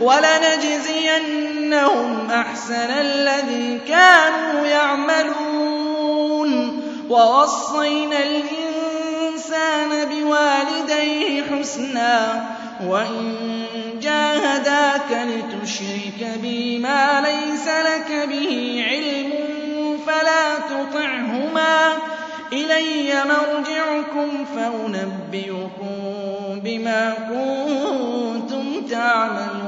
ولنجزينهم أحسن الذي كانوا يعملون. ووصينا الإنسان بوالديه حسنا وإن جاهداك لتشرك بي ما ليس لك به علم فلا تطعهما. إلي مرجعكم فأنبئكم بما كنتم تعملون.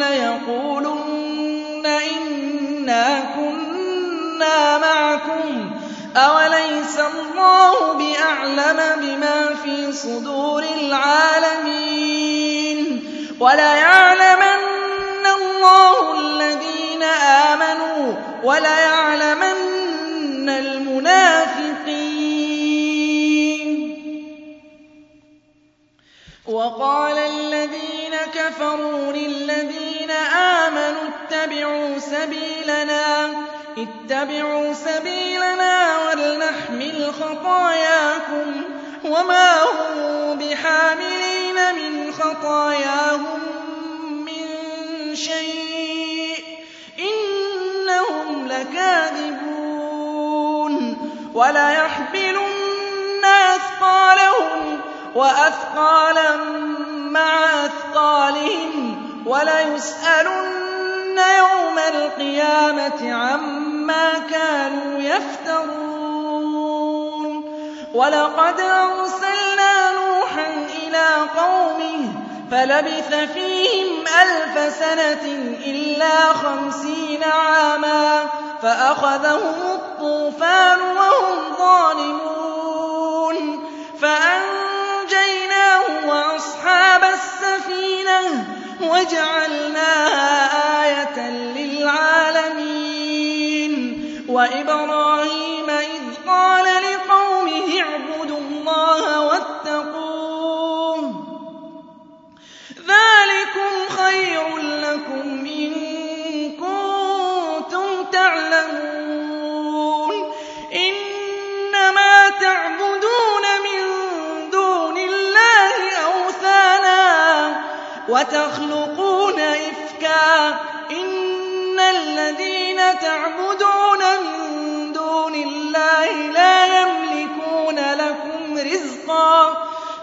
ليقولن إنا كنا معكم. أوليس الله بأعلم بما في صدور العالمين؟ وليعلمن الله الذين آمنوا وليعلمن المنافقين. وقال الذين كفروا للذين اتبعوا سبيلنا اتبعوا سبيلنا ولنحمل خطاياكم. وما هم بحاملين من خطاياهم من شيء. إنهم لكاذبون. وليحملن أثقالهم وأثقالا مع أثقالهم. وليسألن يوم القيامة عما كانوا يفترون ولقد أرسلنا نوحا إلى قومه فلبث فيهم ألف سنة إلا خمسين عاما فأخذهم الطوفان وهم ظالمون فأنجيناه وأصحاب السفينة وجعلناها وإبراهيم إذ قال لقومه اعبدوا الله واتقوه. ذلكم خير لكم إن كنتم تعلمون. إنما تعبدون من دون الله أوثانا وتخلقون إفكا. إن الذين تعبدون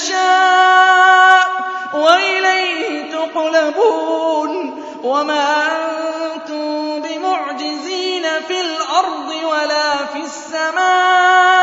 يَشَاءُ ۖ وَإِلَيْهِ تُقْلَبُونَ وَمَا أَنتُم بِمُعْجِزِينَ فِي الْأَرْضِ وَلَا فِي السَّمَاءِ ۖ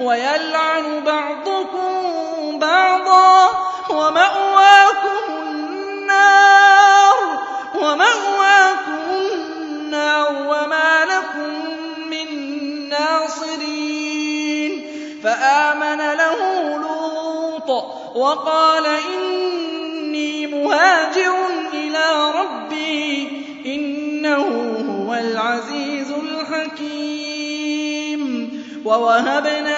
وَيَلْعَنُ بَعْضُكُم بَعْضًا ۖ وَمَأْوَاكُمُ النَّارُ وَمَا لَكُم مِّن نَّاصِرِينَ. فَآمَنَ لَهُ لُوطٌ وَقَالَ إِنِّي مُهَاجِرٌ إِلَىٰ رَبِّي ۖ إِنَّهُ هُوَ الْعَزِيزُ الْحَكِيمُ. وَوَهَبْنَا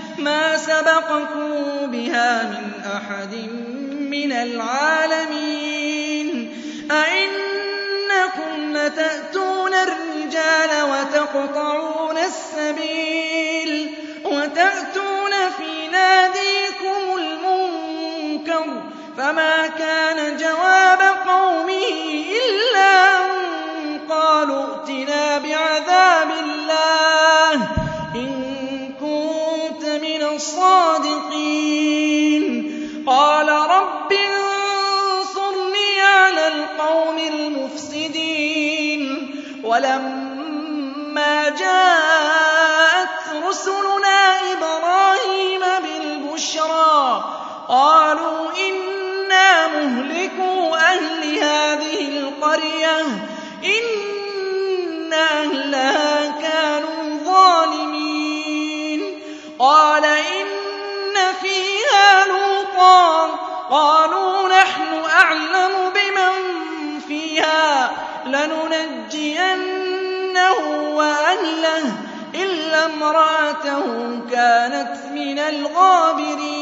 مَا سَبَقَكُم بِهَا مِنْ أَحَدٍ مِّنَ الْعَالَمِينَ. أَئِنَّكُمْ لَتَأْتُونَ الرِّجَالَ وَتَقْطَعُونَ السَّبِيلَ وَتَأْتُونَ فِي نَادِيكُمُ الْمُنكَرَ ۖ فَمَا كَانَ جَوَابَ إِنَّ أَهْلَهَا كَانُوا ظَالِمِينَ قَالَ إِنَّ فِيهَا لُوطًا ۚ قَالُوا نَحْنُ أَعْلَمُ بِمَن فِيهَا ۖ لَنُنَجِّيَنَّهُ وَأَهْلَهُ إِلَّا امْرَأَتَهُ كَانَتْ مِنَ الْغَابِرِينَ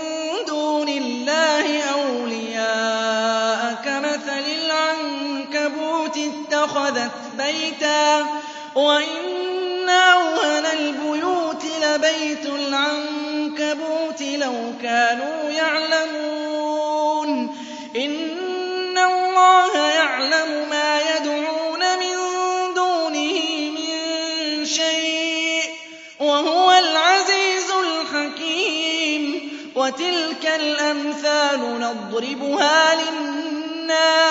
اتَّخَذَتْ بَيْتًا وَإِنَّ أَوْهَنَ الْبُيُوتِ لَبَيْتُ الْعَنكَبُوتِ لَوْ كَانُوا يَعْلَمُونَ. إِنَّ اللَّهَ يَعْلَمُ مَا يَدْعُونَ مِن دُونِهِ مِن شَيْءٍ ۚ وَهُوَ الْعَزِيزُ الْحَكِيمُ. وَتِلْكَ الْأَمْثَالُ نَضْرِبُهَا لِلنَّاسِ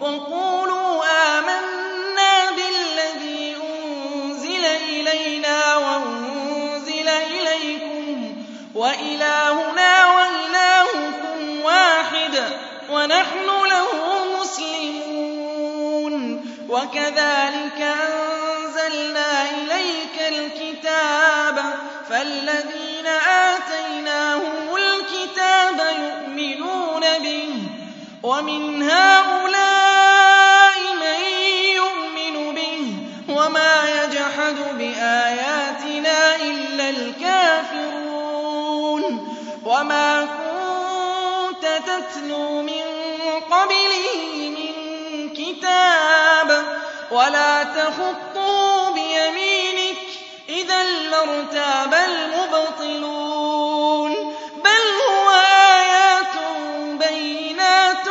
وَقُولُوا آمَنَّا بِالَّذِي أُنزِلَ إِلَيْنَا وَأُنزِلَ إِلَيْكُمْ وَإِلَٰهُنَا وَإِلَٰهُكُمْ وَاحِدٌ وَنَحْنُ لَهُ مُسْلِمُونَ. وَكَذَٰلِكَ أَنزَلْنَا إِلَيْكَ الْكِتَابَ فَالَّذِينَ آتَيْنَاهُمُ الْكِتَابَ يُؤْمِنُونَ بِهِ ۖ وَمِنْ هَٰؤُلَاءِ قَبْلِهِ مِن كِتَابٍ. وَلَا تَخُطُّهُ بِيَمِينِكَ ۖ إِذًا لَّارْتَابَ الْمُبْطِلُونَ. بَلْ هُوَ آيَاتٌ بَيِّنَاتٌ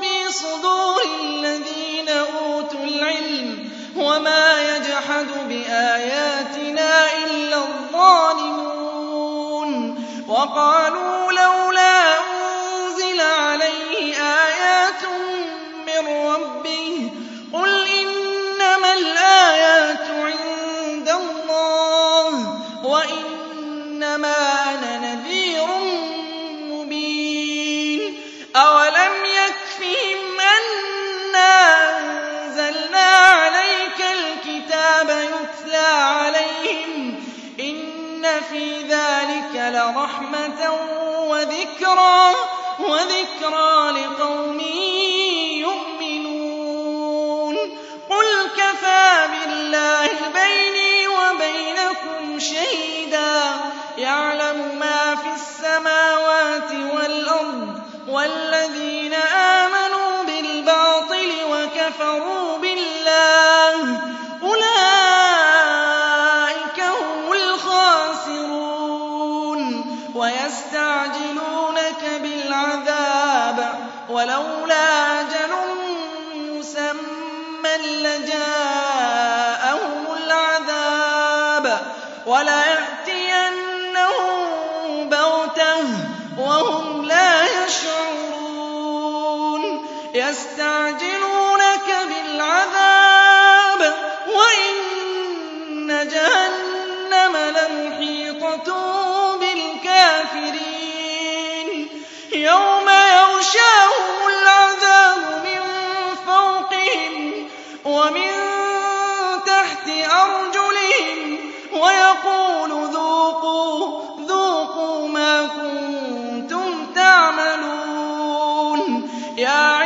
فِي صُدُورِ الَّذِينَ أُوتُوا الْعِلْمَ ۚ. وَمَا يَجْحَدُ بِآيَاتِنَا إِلَّا الظَّالِمُونَ. وَقَالُوا لَوْلَا شَهِيدًا يَعْلَمُ مَا فِي السَّمَاوَاتِ وَالْأَرْضِ وَالَّذِينَ آمَنُوا بِالْبَاطِلِ وَكَفَرُوا بِاللَّهِ. أُولَٰئِكَ هُمُ الْخَاسِرُونَ. وَيَسْتَعْجِلُونَكَ بِالْعَذَابِ. وَلَوْلَا أَجَلٌ مُّسَمًّى لَّجَاءَهُمُ الْعَذَابُ. وَلَيَأْتِيَنَّهُم يَا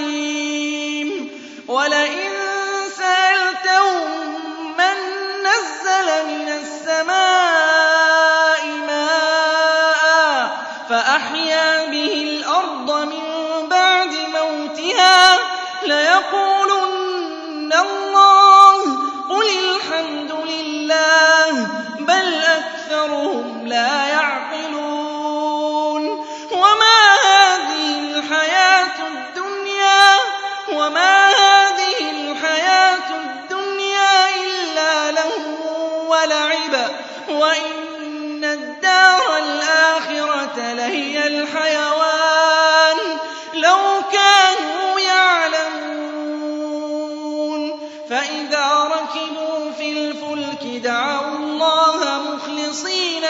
لَيَقُولُنَّ اللَّهُ ۚ قُلِ الْحَمْدُ لِلَّهِ ۚ بَلْ أَكْثَرُهُمْ لَا يَعْقِلُونَ وَمَا هَٰذِهِ الْحَيَاةُ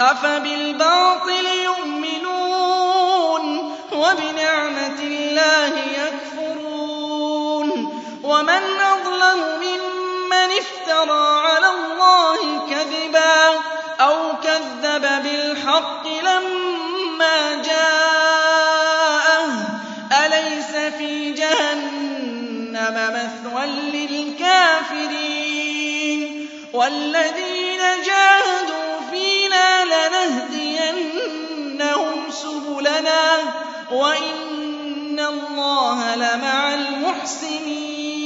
أَفَبِالْبَاطِلِ يُؤْمِنُونَ وَبِنِعْمَةِ اللَّهِ يَكْفُرُونَ وَمَنْ أَظْلَمُ مِمَّنِ افْتَرَىٰ عَلَى اللَّهِ كَذِبًا أَوْ كَذَّبَ بِالْحَقِّ لَمَّا سُبُلَنَا ۚ وَإِنَّ اللَّهَ لَمَعَ الْمُحْسِنِينَ.